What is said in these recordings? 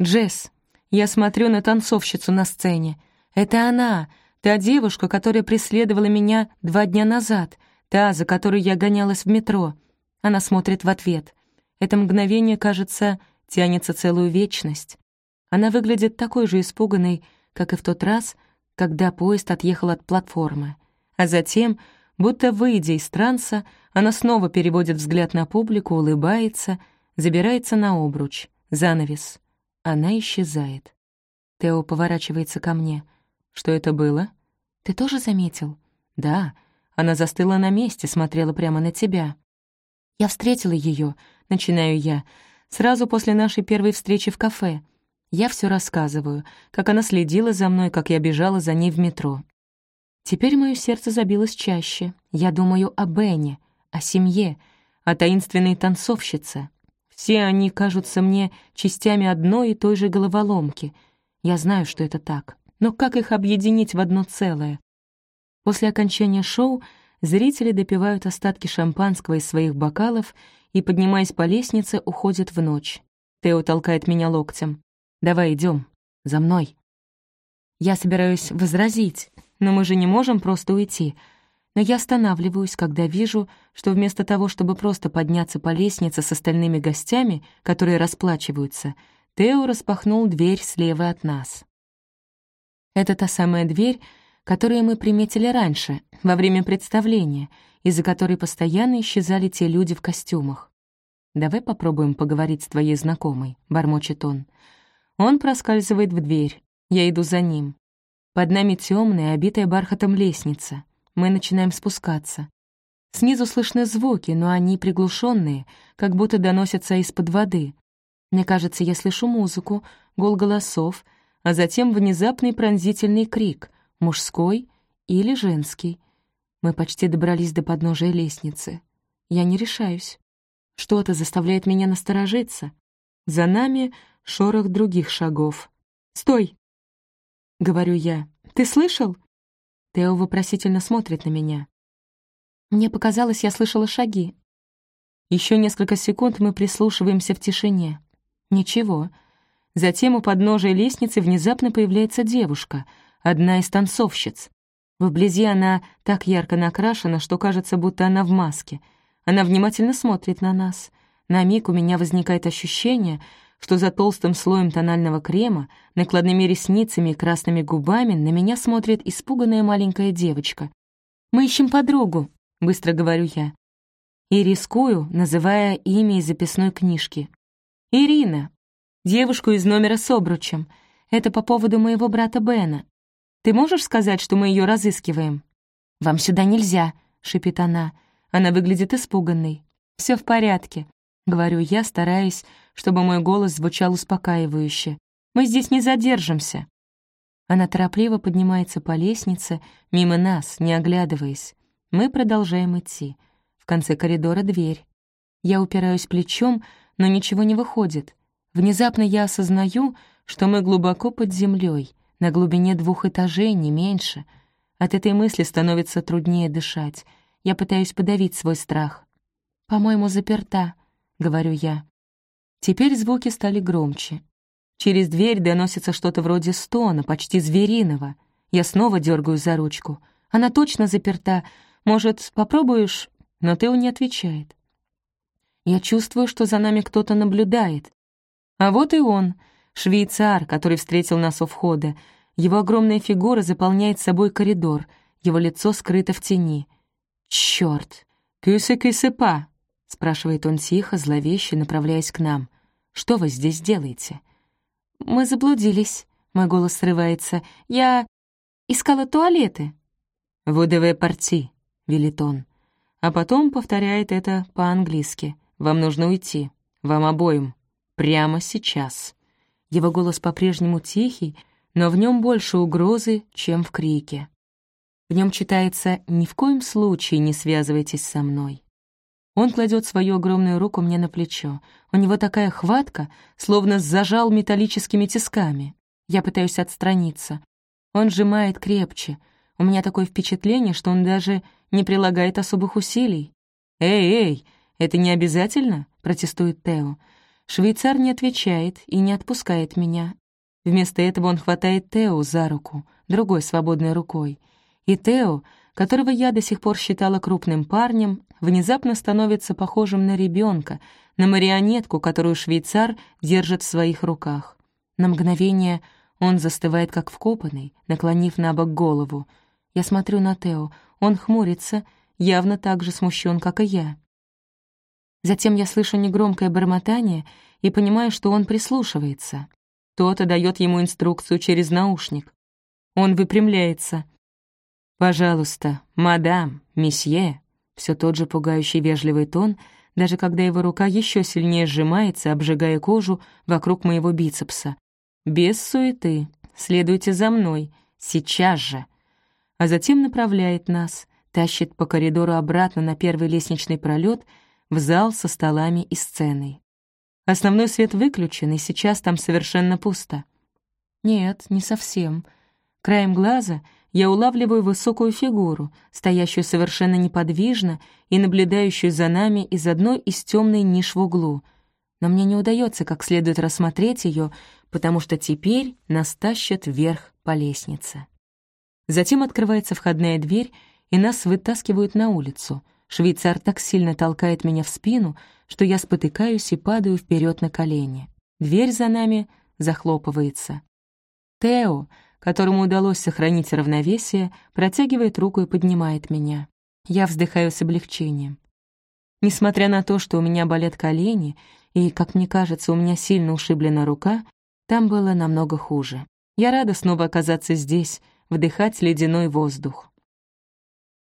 «Джесс, я смотрю на танцовщицу на сцене. Это она, та девушка, которая преследовала меня два дня назад, та, за которой я гонялась в метро». Она смотрит в ответ. Это мгновение, кажется, тянется целую вечность. Она выглядит такой же испуганной, как и в тот раз, когда поезд отъехал от платформы. А затем, будто выйдя из транса, она снова переводит взгляд на публику, улыбается, забирается на обруч, занавес. Она исчезает. Тео поворачивается ко мне. «Что это было?» «Ты тоже заметил?» «Да». Она застыла на месте, смотрела прямо на тебя. «Я встретила ее, начинаю я, сразу после нашей первой встречи в кафе. Я все рассказываю, как она следила за мной, как я бежала за ней в метро. Теперь мое сердце забилось чаще. Я думаю о Бене, о семье, о таинственной танцовщице. Все они кажутся мне частями одной и той же головоломки. Я знаю, что это так. Но как их объединить в одно целое? После окончания шоу зрители допивают остатки шампанского из своих бокалов и, поднимаясь по лестнице, уходят в ночь. Тео толкает меня локтем. Давай идем, за мной. Я собираюсь возразить, но мы же не можем просто уйти. Но я останавливаюсь, когда вижу, что вместо того, чтобы просто подняться по лестнице с остальными гостями, которые расплачиваются, Тео распахнул дверь слева от нас. Это та самая дверь, которую мы приметили раньше, во время представления, из-за которой постоянно исчезали те люди в костюмах. «Давай попробуем поговорить с твоей знакомой», — бормочет он. Он проскальзывает в дверь. Я иду за ним. Под нами темная, обитая бархатом лестница. Мы начинаем спускаться. Снизу слышны звуки, но они приглушенные, как будто доносятся из-под воды. Мне кажется, я слышу музыку, гул голосов, а затем внезапный пронзительный крик, мужской или женский. Мы почти добрались до подножия лестницы. Я не решаюсь. Что-то заставляет меня насторожиться. За нами шорох других шагов. «Стой!» — говорю я. «Ты слышал?» Тео вопросительно смотрит на меня. Мне показалось, я слышала шаги. Еще несколько секунд мы прислушиваемся в тишине. Ничего. Затем у подножия лестницы внезапно появляется девушка, одна из танцовщиц. Вблизи она так ярко накрашена, что кажется, будто она в маске. Она внимательно смотрит на нас. На миг у меня возникает ощущение, что за толстым слоем тонального крема, накладными ресницами и красными губами на меня смотрит испуганная маленькая девочка. «Мы ищем подругу», — быстро говорю я. И рискую, называя имя из записной книжки. «Ирина, девушку из номера с обручем. Это по поводу моего брата Бена. Ты можешь сказать, что мы ее разыскиваем?» «Вам сюда нельзя», — шипит она. Она выглядит испуганной. Все в порядке», — говорю я, стараясь, чтобы мой голос звучал успокаивающе. «Мы здесь не задержимся». Она торопливо поднимается по лестнице, мимо нас, не оглядываясь. Мы продолжаем идти. В конце коридора дверь. Я упираюсь плечом, но ничего не выходит. Внезапно я осознаю, что мы глубоко под землей, на глубине двух этажей, не меньше. От этой мысли становится труднее дышать. Я пытаюсь подавить свой страх. «По-моему, заперта», — говорю я. Теперь звуки стали громче. Через дверь доносится что-то вроде стона, почти звериного. Я снова дергаю за ручку. Она точно заперта. Может, попробуешь? Но Тео не отвечает. Я чувствую, что за нами кто-то наблюдает. А вот и он, швейцар, который встретил нас у входа. Его огромная фигура заполняет собой коридор, его лицо скрыто в тени. «Чёрт! Кюсе-кюсе-па!» — спрашивает он тихо, зловеще, направляясь к нам. «Что вы здесь делаете?» «Мы заблудились», — мой голос срывается. «Я искала туалеты». «ВДВ парти», — велит он. А потом повторяет это по-английски. «Вам нужно уйти. Вам обоим. Прямо сейчас». Его голос по-прежнему тихий, но в нем больше угрозы, чем в крике. В нем читается «Ни в коем случае не связывайтесь со мной». Он кладет свою огромную руку мне на плечо. У него такая хватка, словно зажал металлическими тисками. Я пытаюсь отстраниться. Он сжимает крепче. У меня такое впечатление, что он даже не прилагает особых усилий. «Эй, эй, это не обязательно?» — протестует Тео. Швейцар не отвечает и не отпускает меня. Вместо этого он хватает Тео за руку, другой свободной рукой. И Тео, которого я до сих пор считала крупным парнем, внезапно становится похожим на ребенка, на марионетку, которую швейцар держит в своих руках. На мгновение он застывает как вкопанный, наклонив на бок голову. Я смотрю на Тео, он хмурится, явно так же смущен, как и я. Затем я слышу негромкое бормотание и понимаю, что он прислушивается. Кто-то дает ему инструкцию через наушник. Он выпрямляется. «Пожалуйста, мадам, месье», все тот же пугающий вежливый тон, даже когда его рука еще сильнее сжимается, обжигая кожу вокруг моего бицепса. «Без суеты. Следуйте за мной. Сейчас же». А затем направляет нас, тащит по коридору обратно на первый лестничный пролет в зал со столами и сценой. Основной свет выключен, и сейчас там совершенно пусто. Нет, не совсем. Краем глаза я улавливаю высокую фигуру, стоящую совершенно неподвижно и наблюдающую за нами из одной из темной ниш в углу. Но мне не удается как следует рассмотреть ее, потому что теперь нас тащат вверх по лестнице. Затем открывается входная дверь, и нас вытаскивают на улицу — Швейцар так сильно толкает меня в спину, что я спотыкаюсь и падаю вперед на колени. Дверь за нами захлопывается. Тео, которому удалось сохранить равновесие, протягивает руку и поднимает меня. Я вздыхаю с облегчением. Несмотря на то, что у меня болят колени, и, как мне кажется, у меня сильно ушиблена рука, там было намного хуже. Я рада снова оказаться здесь, вдыхать ледяной воздух.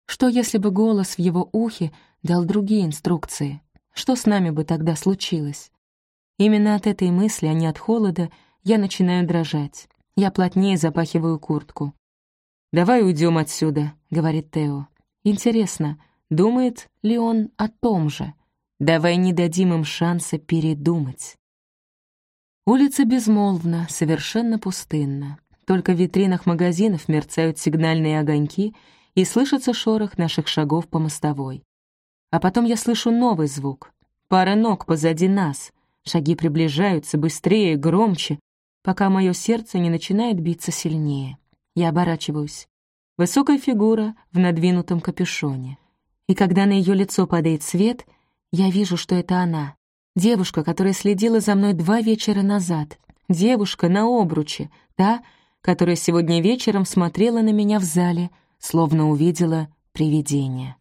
Что, если бы голос в его ухе дал другие инструкции? Что с нами бы тогда случилось? Именно от этой мысли, а не от холода, я начинаю дрожать. Я плотнее запахиваю куртку. «Давай уйдем отсюда», — говорит Тео. «Интересно, думает ли он о том же? Давай не дадим им шанса передумать». Улица безмолвна, совершенно пустынна. Только в витринах магазинов мерцают сигнальные огоньки — и слышится шорох наших шагов по мостовой. А потом я слышу новый звук. Пара ног позади нас. Шаги приближаются быстрее, громче, пока мое сердце не начинает биться сильнее. Я оборачиваюсь. Высокая фигура в надвинутом капюшоне. И когда на ее лицо падает свет, я вижу, что это она. Девушка, которая следила за мной два вечера назад. Девушка на обруче, та, которая сегодня вечером смотрела на меня в зале — словно увидела привидение.